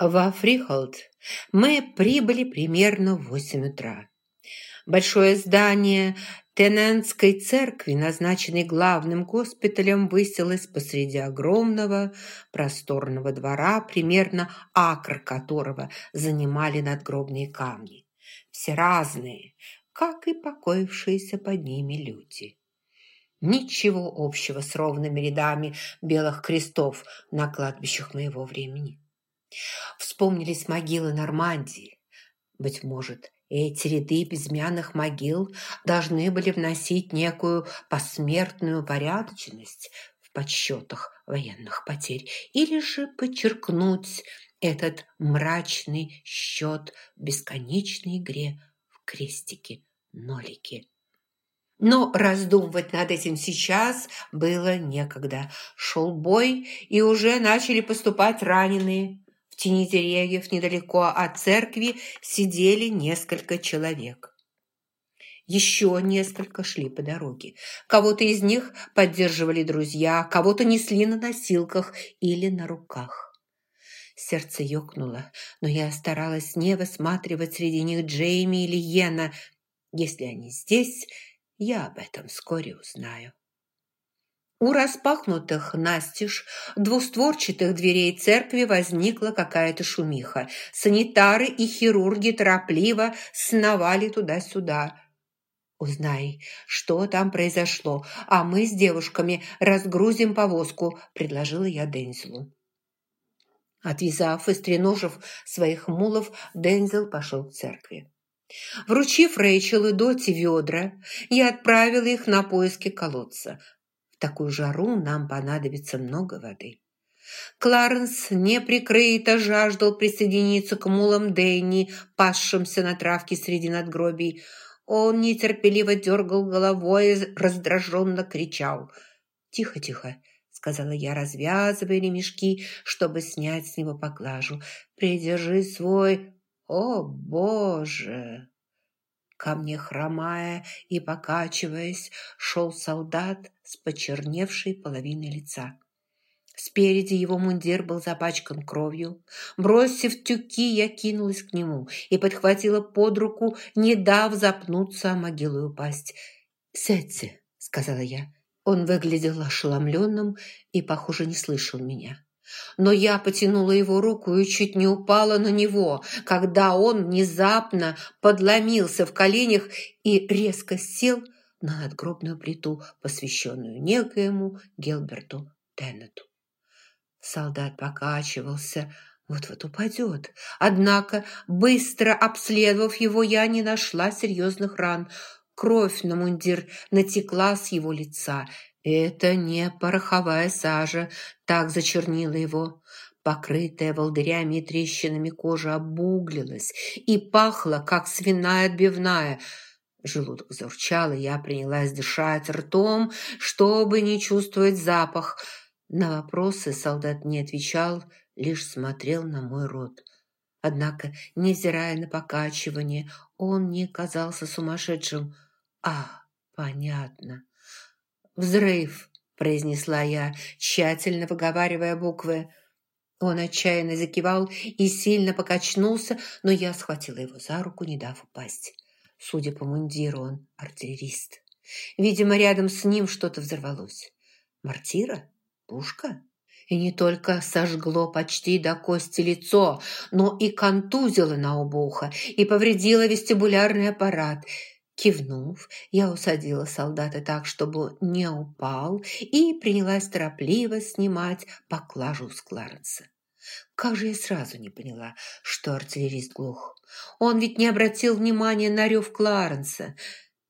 Во Фрихолд мы прибыли примерно в восемь утра. Большое здание Теннентской церкви, назначенной главным госпиталем, высилось посреди огромного просторного двора, примерно акр которого занимали надгробные камни. Все разные, как и покоившиеся под ними люди. Ничего общего с ровными рядами белых крестов на кладбищах моего времени. Вспомнились могилы Нормандии. Быть может, эти ряды безмянных могил должны были вносить некую посмертную порядочность в подсчетах военных потерь или же подчеркнуть этот мрачный счет в бесконечной игре в крестики-нолики. Но раздумывать над этим сейчас было некогда. Шел бой, и уже начали поступать раненые тени деревьев недалеко от церкви сидели несколько человек. Еще несколько шли по дороге. Кого-то из них поддерживали друзья, кого-то несли на носилках или на руках. Сердце ёкнуло, но я старалась не высматривать среди них Джейми или Йена. Если они здесь, я об этом вскоре узнаю. У распахнутых настежь двустворчатых дверей церкви возникла какая-то шумиха. Санитары и хирурги торопливо сновали туда-сюда. «Узнай, что там произошло, а мы с девушками разгрузим повозку», – предложила я Дензелу. Отвязав и стреножив своих мулов, Дензел пошел к церкви. Вручив Рэйчел и Доти ведра, я отправила их на поиски колодца – такую жару нам понадобится много воды. Кларенс неприкрыто жаждал присоединиться к мулам Дэнни, пасшимся на травке среди надгробий. Он нетерпеливо дергал головой и раздраженно кричал. «Тихо, тихо!» — сказала я, развязывая ремешки, чтобы снять с него поклажу. «Придержи свой... О, Боже!» Ко мне, хромая и покачиваясь, шел солдат с почерневшей половиной лица. Спереди его мундир был запачкан кровью. Бросив тюки, я кинулась к нему и подхватила под руку, не дав запнуться о могилу и упасть. «Сядьте», — сказала я. Он выглядел ошеломленным и, похоже, не слышал меня. Но я потянула его руку и чуть не упала на него, когда он внезапно подломился в коленях и резко сел на надгробную плиту, посвященную некоему Гелберту Теннету. Солдат покачивался, вот-вот упадет. Однако, быстро обследовав его, я не нашла серьезных ран. Кровь на мундир натекла с его лица – это не пороховая сажа так зачернила его. Покрытая волдырями и трещинами кожа обуглилась и пахла, как свиная отбивная. Желудок заурчал, и я принялась дышать ртом, чтобы не чувствовать запах. На вопросы солдат не отвечал, лишь смотрел на мой рот. Однако, невзирая на покачивание, он не казался сумасшедшим. «А, понятно. «Взрыв!» – произнесла я, тщательно выговаривая буквы. Он отчаянно закивал и сильно покачнулся, но я схватила его за руку, не дав упасть. Судя по мундиру, он артиллерист. Видимо, рядом с ним что-то взорвалось. Мортира? Пушка? И не только сожгло почти до кости лицо, но и контузило на оба уха и повредило вестибулярный аппарат – Кивнув, я усадила солдата так, чтобы не упал, и принялась торопливо снимать поклажу с Кларенса. Как же я сразу не поняла, что артиллерист глух. Он ведь не обратил внимания на рев Кларенса –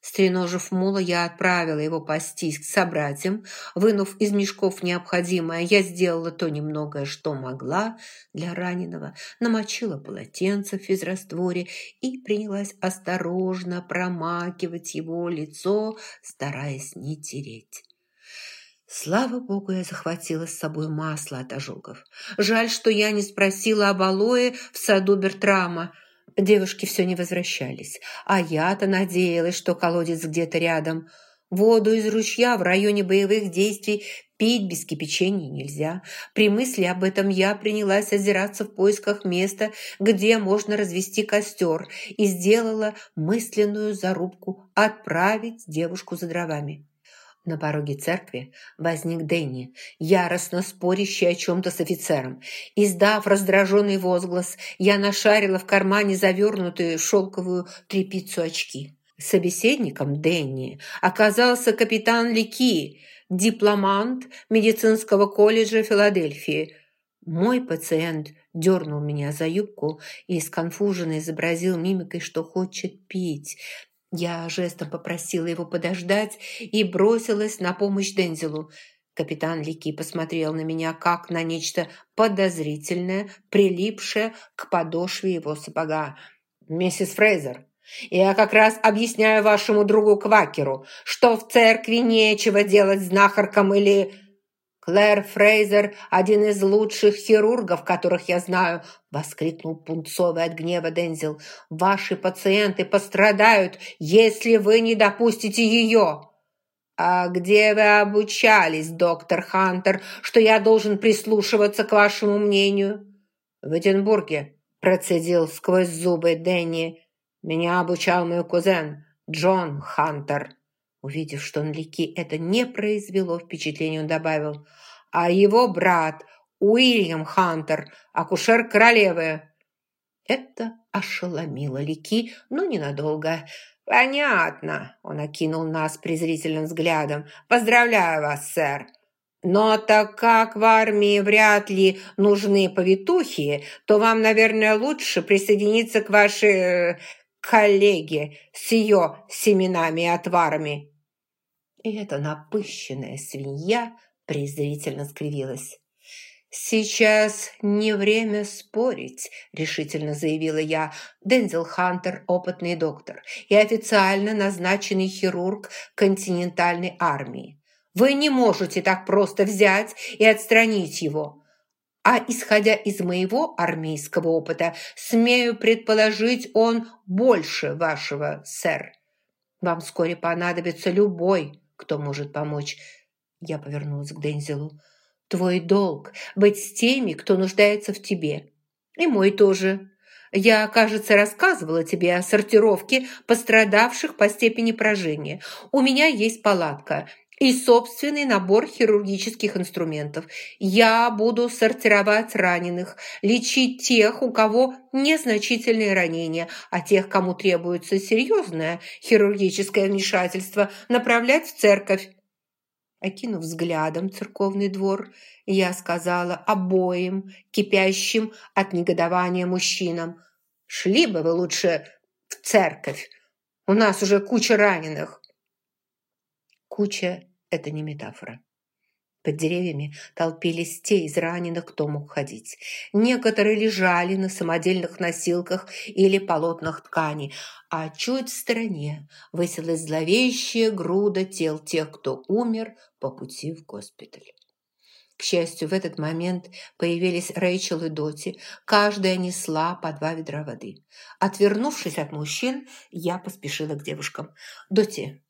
Стреножив мула, я отправила его пастись к собратьям. Вынув из мешков необходимое, я сделала то немногое, что могла для раненого, намочила полотенце в физрастворе и принялась осторожно промакивать его лицо, стараясь не тереть. Слава богу, я захватила с собой масло от ожогов. Жаль, что я не спросила об алое в саду Бертрама – Девушки все не возвращались, а я-то надеялась, что колодец где-то рядом. Воду из ручья в районе боевых действий Пить без кипячения нельзя. При мысли об этом я принялась озираться в поисках места, где можно развести костер, и сделала мысленную зарубку отправить девушку за дровами. На пороге церкви возник Дэнни, яростно спорящий о чем-то с офицером. Издав раздраженный возглас, я нашарила в кармане завернутые в шелковую тряпицу очки. Собеседником Дэнни оказался капитан Лики, дипломант медицинского колледжа Филадельфии. Мой пациент дернул меня за юбку и сконфуженно изобразил мимикой, что хочет пить. Я жестом попросила его подождать и бросилась на помощь Дензелу. Капитан Лики посмотрел на меня, как на нечто подозрительное, прилипшее к подошве его сапога. «Миссис Фрейзер, я как раз объясняю вашему другу Квакеру, что в церкви нечего делать знахаркам или...» «Клэр Фрейзер – один из лучших хирургов, которых я знаю!» – воскликнул пунцовый от гнева Дензел. «Ваши пациенты пострадают, если вы не допустите ее!» «А где вы обучались, доктор Хантер, что я должен прислушиваться к вашему мнению?» «В Эдинбурге», – процедил сквозь зубы Дэнни. «Меня обучал мой кузен Джон Хантер». Увидев, что на Лики это не произвело впечатления, он добавил, «А его брат Уильям Хантер, акушер королевы». Это ошеломило Лики, но ненадолго. «Понятно», – он окинул нас презрительным взглядом. «Поздравляю вас, сэр». «Но так как в армии вряд ли нужны повитухи, то вам, наверное, лучше присоединиться к вашей э, коллеге с ее семенами и отварами». И эта напыщенная свинья презрительно скривилась. «Сейчас не время спорить», – решительно заявила я. Дензел Хантер – опытный доктор и официально назначенный хирург континентальной армии. Вы не можете так просто взять и отстранить его. А исходя из моего армейского опыта, смею предположить, он больше вашего, сэр. Вам вскоре понадобится любой кто может помочь. Я повернулась к Дензелу. Твой долг – быть с теми, кто нуждается в тебе. И мой тоже. Я, кажется, рассказывала тебе о сортировке пострадавших по степени поражения. У меня есть палатка и собственный набор хирургических инструментов. Я буду сортировать раненых, лечить тех, у кого незначительные ранения, а тех, кому требуется серьезное хирургическое вмешательство, направлять в церковь. Окинув взглядом церковный двор, я сказала обоим, кипящим от негодования мужчинам, «Шли бы вы лучше в церковь, у нас уже куча раненых». Куча это не метафора. Под деревьями толпились те из раненых, кто мог ходить. Некоторые лежали на самодельных носилках или полотнах ткани, а чуть в стороне высилась зловещая груда тел тех, кто умер по пути в госпиталь. К счастью, в этот момент появились Рэйчел и Доти. Каждая несла по два ведра воды. Отвернувшись от мужчин, я поспешила к девушкам. «Доти,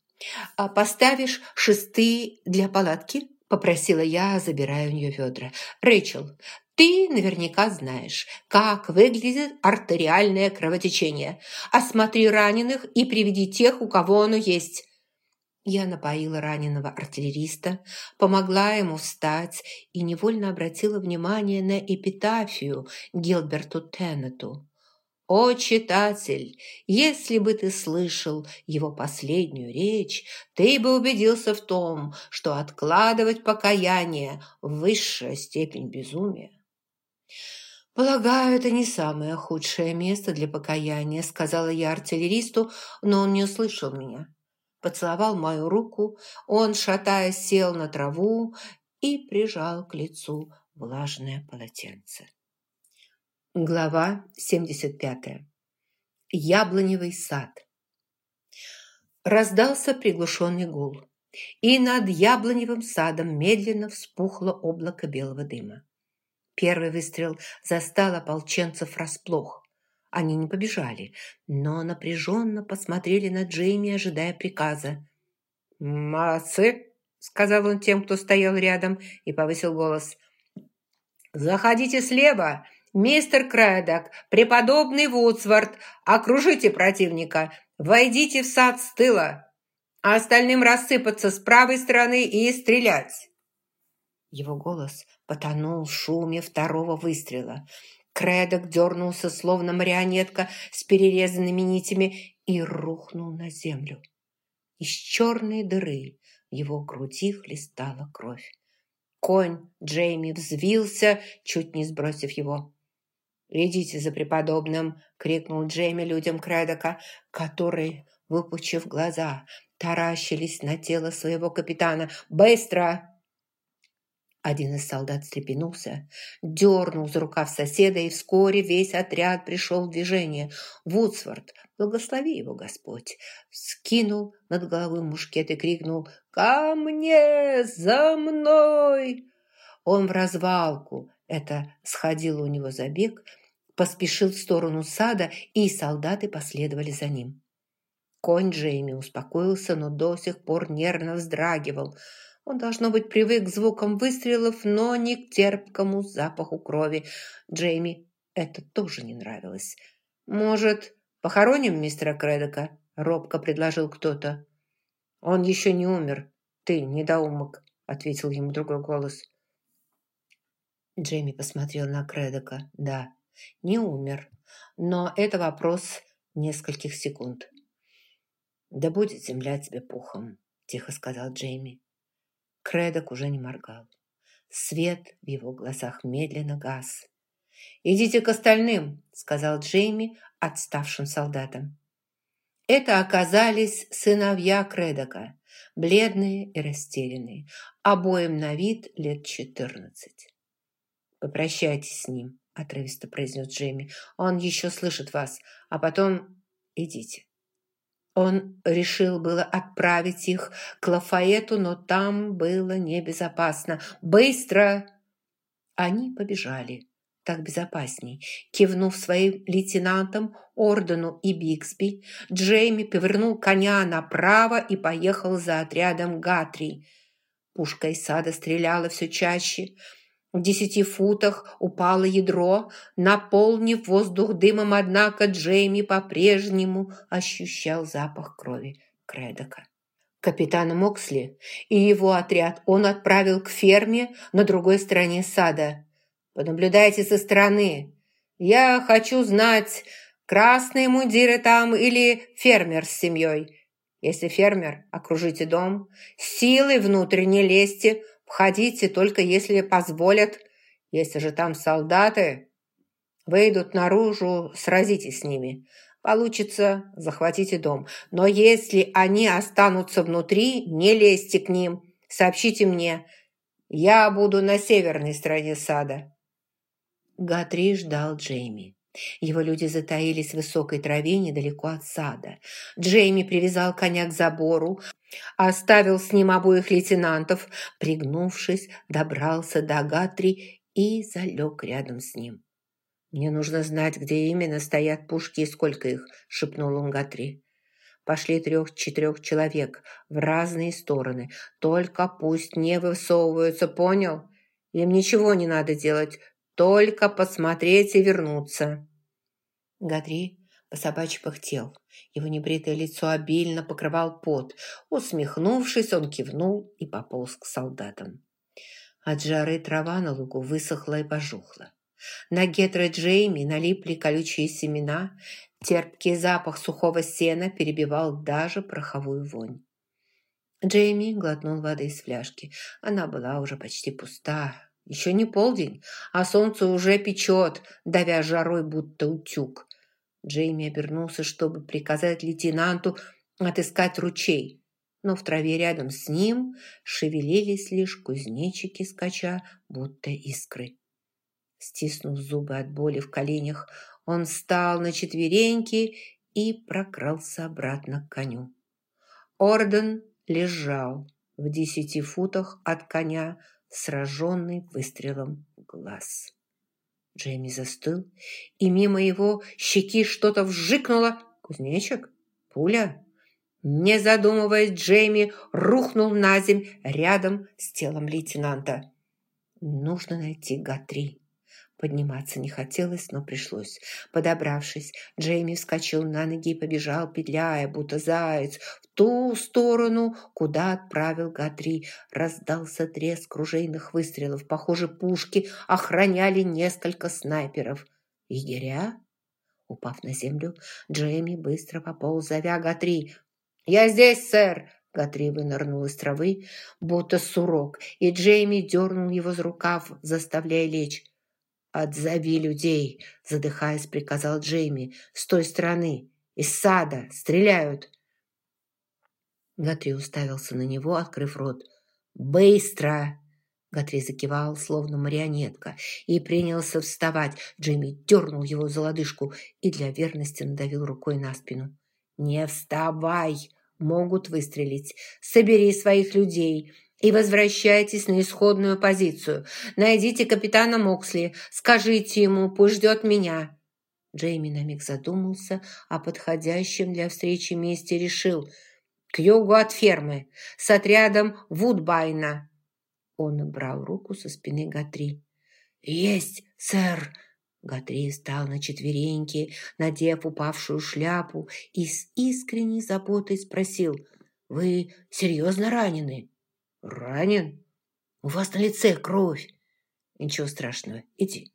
а «Поставишь шесты для палатки?» – попросила я, забирая у нее ведра. «Рэйчел, ты наверняка знаешь, как выглядит артериальное кровотечение. Осмотри раненых и приведи тех, у кого оно есть». Я напоила раненого артиллериста, помогла ему встать и невольно обратила внимание на эпитафию Гилберту Теннету. О, читатель, если бы ты слышал его последнюю речь, ты бы убедился в том, что откладывать покаяние – высшая степень безумия. «Полагаю, это не самое худшее место для покаяния», – сказала я артиллеристу, но он не услышал меня. Поцеловал мою руку, он, шатаясь, сел на траву и прижал к лицу влажное полотенце. Глава 75. Яблоневый сад. Раздался приглушенный гул, и над яблоневым садом медленно вспухло облако белого дыма. Первый выстрел застал ополченцев расплох. Они не побежали, но напряженно посмотрели на Джейми, ожидая приказа. «Молодцы!» сказал он тем, кто стоял рядом, и повысил голос. «Заходите слева, мистер Крэдок, преподобный Вудсворт, окружите противника, войдите в сад с тыла, а остальным рассыпаться с правой стороны и стрелять». Его голос потонул в шуме второго выстрела. Кредок дернулся, словно марионетка с перерезанными нитями, и рухнул на землю. Из черной дыры в его груди хлестала кровь. Конь Джейми взвился, чуть не сбросив его. «Идите за преподобным!» — крикнул Джейми людям Кредока, которые, выпучив глаза, таращились на тело своего капитана. «Быстро!» Один из солдат встрепенулся, дернул за рукав соседа, и вскоре весь отряд пришел в движение. Вудсворт, благослови его Господь, скинул над головой мушкет и крикнул «Ко мне! За мной!» Он в развалку, это сходило у него за бег, поспешил в сторону сада, и солдаты последовали за ним. Конь Джейми успокоился, но до сих пор нервно вздрагивал – он, должно быть, привык к звукам выстрелов, но не к терпкому запаху крови. Джейми это тоже не нравилось. «Может, похороним мистера Кредока?» – робко предложил кто-то. «Он еще не умер. Ты недоумок», – ответил ему другой голос. Джейми посмотрел на Кредока. «Да, не умер. Но это вопрос нескольких секунд». «Да будет земля тебе пухом», – тихо сказал Джейми. Кредок уже не моргал. Свет в его глазах медленно гас. «Идите к остальным», — сказал Джейми отставшим солдатам. Это оказались сыновья Кредока, бледные и растерянные, обоим на вид лет четырнадцать. «Попрощайтесь с ним», — отрывисто произнес Джейми. «Он еще слышит вас, а потом идите». Он решил было отправить их к Лафаэту, но там было небезопасно. «Быстро!» Они побежали. Так безопасней. Кивнув своим лейтенантам Ордену и Биксби, Джейми повернул коня направо и поехал за отрядом Гатри. Пушка из сада стреляла все чаще – в десяти футах упало ядро, наполнив воздух дымом, однако Джейми по-прежнему ощущал запах крови Кредока. Капитана Моксли и его отряд он отправил к ферме на другой стороне сада. «Понаблюдайте со стороны. Я хочу знать, красные мундиры там или фермер с семьей. Если фермер, окружите дом, силой внутрь не лезьте, Входите только если позволят. Если же там солдаты, выйдут наружу, сразитесь с ними. Получится, захватите дом. Но если они останутся внутри, не лезьте к ним. Сообщите мне. Я буду на северной стороне сада». Гатри ждал Джейми. Его люди затаились в высокой траве недалеко от сада. Джейми привязал коня к забору, оставил с ним обоих лейтенантов, пригнувшись, добрался до Гатри и залег рядом с ним. «Мне нужно знать, где именно стоят пушки и сколько их», – шепнул он Гатри. «Пошли трех-четырех человек в разные стороны. Только пусть не высовываются, понял? Им ничего не надо делать, только посмотреть и вернуться». Гадри по собачьи пыхтел. Его небритое лицо обильно покрывал пот. Усмехнувшись, он кивнул и пополз к солдатам. От жары трава на лугу высохла и пожухла. На гетро Джейми налипли колючие семена, терпкий запах сухого сена перебивал даже пороховую вонь. Джейми глотнул воды из фляжки. Она была уже почти пуста, еще не полдень, а солнце уже печет, давя жарой, будто утюг. Джейми обернулся, чтобы приказать лейтенанту отыскать ручей. Но в траве рядом с ним шевелились лишь кузнечики скача, будто искры. Стиснув зубы от боли в коленях, он встал на четвереньки и прокрался обратно к коню. Орден лежал в десяти футах от коня, сраженный выстрелом в глаз. Джейми застыл, и мимо его щеки что-то вжикнуло. Кузнечик? Пуля? Не задумываясь, Джейми рухнул на земь рядом с телом лейтенанта. Нужно найти Гатри. Подниматься не хотелось, но пришлось. Подобравшись, Джейми вскочил на ноги и побежал, петляя, будто заяц, в ту сторону, куда отправил Гатри. Раздался треск ружейных выстрелов. Похоже, пушки охраняли несколько снайперов. «Егеря?» Упав на землю, Джейми быстро пополз, зовя Гатри. «Я здесь, сэр!» Гатри вынырнул из травы, будто сурок, и Джейми дернул его за рукав, заставляя лечь. «Отзови людей!» – задыхаясь, приказал Джейми. «С той стороны! Из сада! Стреляют!» Гатри уставился на него, открыв рот. «Быстро!» Гатри закивал, словно марионетка, и принялся вставать. Джейми дернул его за лодыжку и для верности надавил рукой на спину. «Не вставай! Могут выстрелить. Собери своих людей и возвращайтесь на исходную позицию. Найдите капитана Моксли, скажите ему, пусть ждет меня». Джейми на миг задумался о подходящем для встречи месте решил. «К югу от фермы, с отрядом Вудбайна». Он убрал руку со спины Гатри. «Есть, сэр!» Гатри встал на четвереньки, надев упавшую шляпу, и с искренней заботой спросил, «Вы серьезно ранены?» «Ранен? У вас на лице кровь!» «Ничего страшного, иди».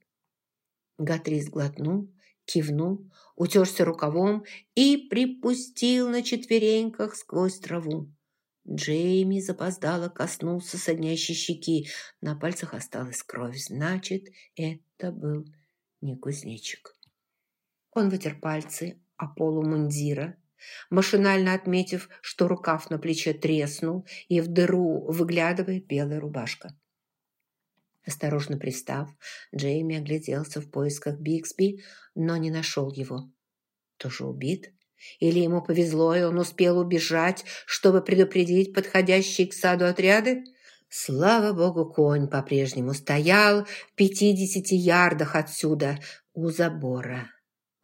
Гатри сглотнул, кивнул, утерся рукавом и припустил на четвереньках сквозь траву. Джейми запоздало коснулся соднящей щеки. На пальцах осталась кровь. Значит, это был не кузнечик. Он вытер пальцы о полу мундира, машинально отметив, что рукав на плече треснул, и в дыру выглядывает белая рубашка. Осторожно пристав, Джейми огляделся в поисках Бигсби, но не нашел его. Тоже убит? Или ему повезло, и он успел убежать, чтобы предупредить подходящие к саду отряды? Слава богу, конь по-прежнему стоял в пятидесяти ярдах отсюда, у забора.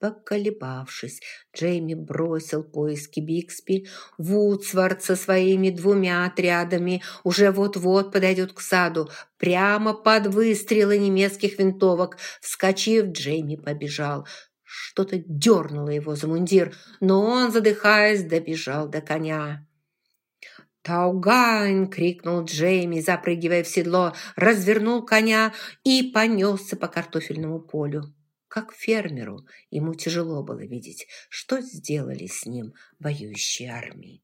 Поколебавшись, Джейми бросил поиски Бикспи. Вудсворт со своими двумя отрядами уже вот-вот подойдет к саду, прямо под выстрелы немецких винтовок. Вскочив, Джейми побежал. Что-то дернуло его за мундир, но он, задыхаясь, добежал до коня. «Таугайн!» — крикнул Джейми, запрыгивая в седло, развернул коня и понесся по картофельному полю. Как фермеру ему тяжело было видеть, что сделали с ним воюющие армии.